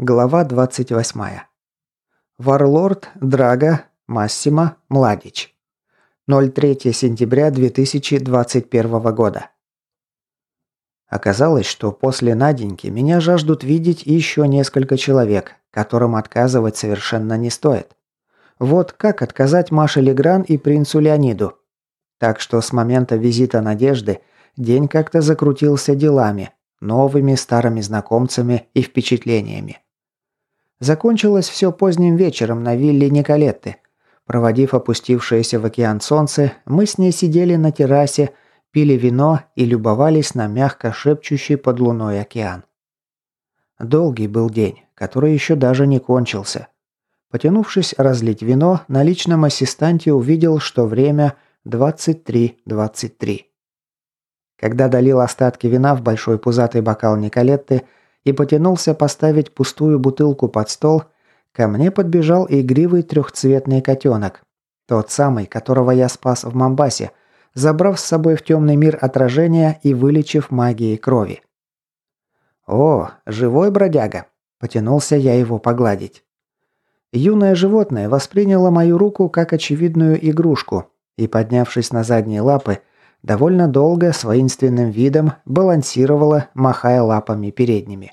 Глава 28. Варлорд Драга Массимо Младич. 03 сентября 2021 года. Оказалось, что после Наденьки меня жаждут видеть еще несколько человек, которым отказывать совершенно не стоит. Вот как отказать Маше Легран и принцу Леониду. Так что с момента визита Надежды день как-то закрутился делами, новыми старыми знакомцами и впечатлениями. Закончилось все поздним вечером на вилле Николетты. Проводив опустившееся в океан солнце, мы с ней сидели на террасе, пили вино и любовались на мягко шепчущий под луной океан. Долгий был день, который еще даже не кончился. Потянувшись разлить вино, на личном ассистанте увидел, что время 23.23. .23. Когда долил остатки вина в большой пузатый бокал Николетты, и потянулся поставить пустую бутылку под стол, ко мне подбежал игривый трехцветный котенок. Тот самый, которого я спас в Мамбасе, забрав с собой в темный мир отражения и вылечив магией крови. «О, живой бродяга!» – потянулся я его погладить. Юное животное восприняло мою руку как очевидную игрушку и, поднявшись на задние лапы, довольно долго с воинственным видом балансировало, махая лапами передними.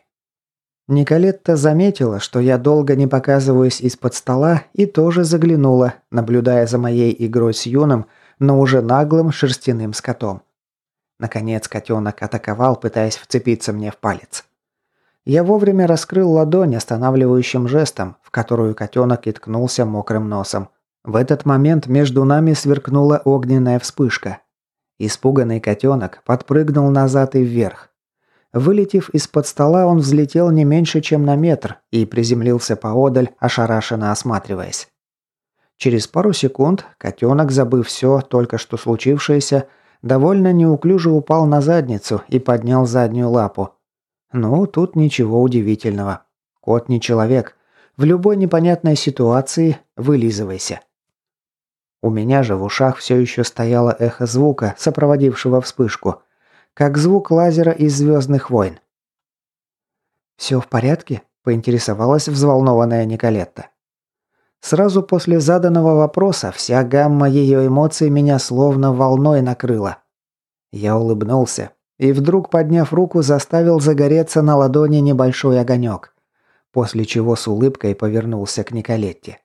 Николетта заметила, что я долго не показываюсь из-под стола и тоже заглянула, наблюдая за моей игрой с юным, но уже наглым шерстяным скотом. Наконец котенок атаковал, пытаясь вцепиться мне в палец. Я вовремя раскрыл ладонь останавливающим жестом, в которую котенок и ткнулся мокрым носом. В этот момент между нами сверкнула огненная вспышка. Испуганный котенок подпрыгнул назад и вверх. Вылетев из-под стола, он взлетел не меньше, чем на метр и приземлился поодаль, ошарашенно осматриваясь. Через пару секунд котенок, забыв все, только что случившееся, довольно неуклюже упал на задницу и поднял заднюю лапу. Ну, тут ничего удивительного. Кот не человек. В любой непонятной ситуации вылизывайся. У меня же в ушах все еще стояло эхо звука, сопроводившего вспышку – как звук лазера из «Звездных войн». «Все в порядке?» – поинтересовалась взволнованная Николетта. Сразу после заданного вопроса вся гамма ее эмоций меня словно волной накрыла. Я улыбнулся и вдруг, подняв руку, заставил загореться на ладони небольшой огонек, после чего с улыбкой повернулся к Николетте.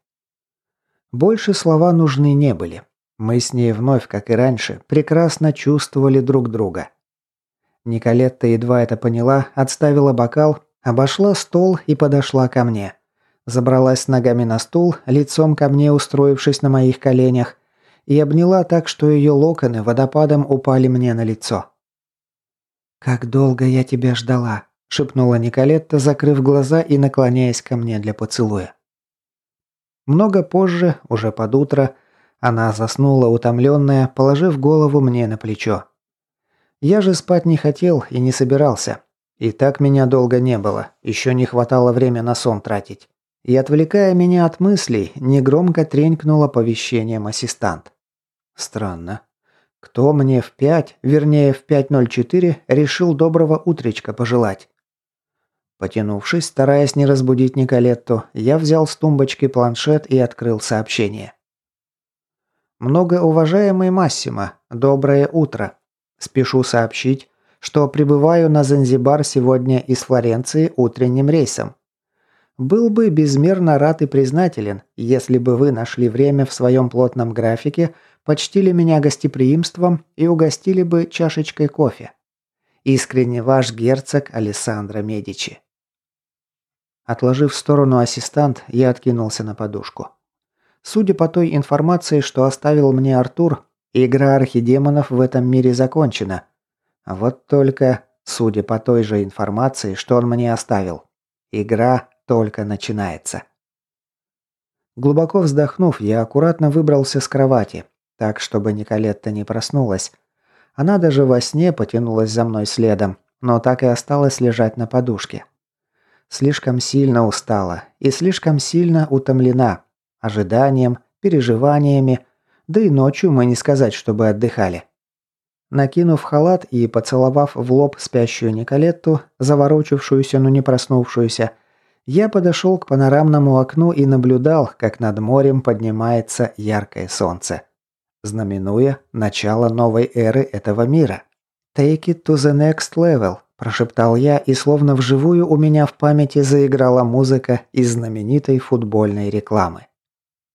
Больше слова нужны не были. Мы с ней вновь, как и раньше, прекрасно чувствовали друг друга. Николетта едва это поняла, отставила бокал, обошла стол и подошла ко мне. Забралась ногами на стул, лицом ко мне устроившись на моих коленях, и обняла так, что ее локоны водопадом упали мне на лицо. «Как долго я тебя ждала», – шепнула Николетта, закрыв глаза и наклоняясь ко мне для поцелуя. Много позже, уже под утро, она заснула утомленная, положив голову мне на плечо. Я же спать не хотел и не собирался. И так меня долго не было, еще не хватало время на сон тратить. И отвлекая меня от мыслей, негромко тренькнул оповещением ассистант. Странно. Кто мне в 5, вернее в 5.04, решил доброго утречка пожелать? Потянувшись, стараясь не разбудить Николетту, я взял с тумбочки планшет и открыл сообщение. «Многоуважаемый Массимо, доброе утро. Спешу сообщить, что прибываю на Занзибар сегодня из Флоренции утренним рейсом. Был бы безмерно рад и признателен, если бы вы нашли время в своем плотном графике, почтили меня гостеприимством и угостили бы чашечкой кофе. Искренне ваш герцог Алессандро Медичи. Отложив в сторону ассистант, я откинулся на подушку. Судя по той информации, что оставил мне Артур, Игра архидемонов в этом мире закончена. Вот только, судя по той же информации, что он мне оставил, игра только начинается. Глубоко вздохнув, я аккуратно выбрался с кровати, так, чтобы Николетта не проснулась. Она даже во сне потянулась за мной следом, но так и осталась лежать на подушке. Слишком сильно устала и слишком сильно утомлена ожиданием, переживаниями, да и ночью мы не сказать, чтобы отдыхали. Накинув халат и поцеловав в лоб спящую Николетту, заворочившуюся, но не проснувшуюся, Я подошел к панорамному окну и наблюдал, как над морем поднимается яркое солнце, знаменуя начало новой эры этого мира. «Take it to the next level», – прошептал я, и словно вживую у меня в памяти заиграла музыка из знаменитой футбольной рекламы.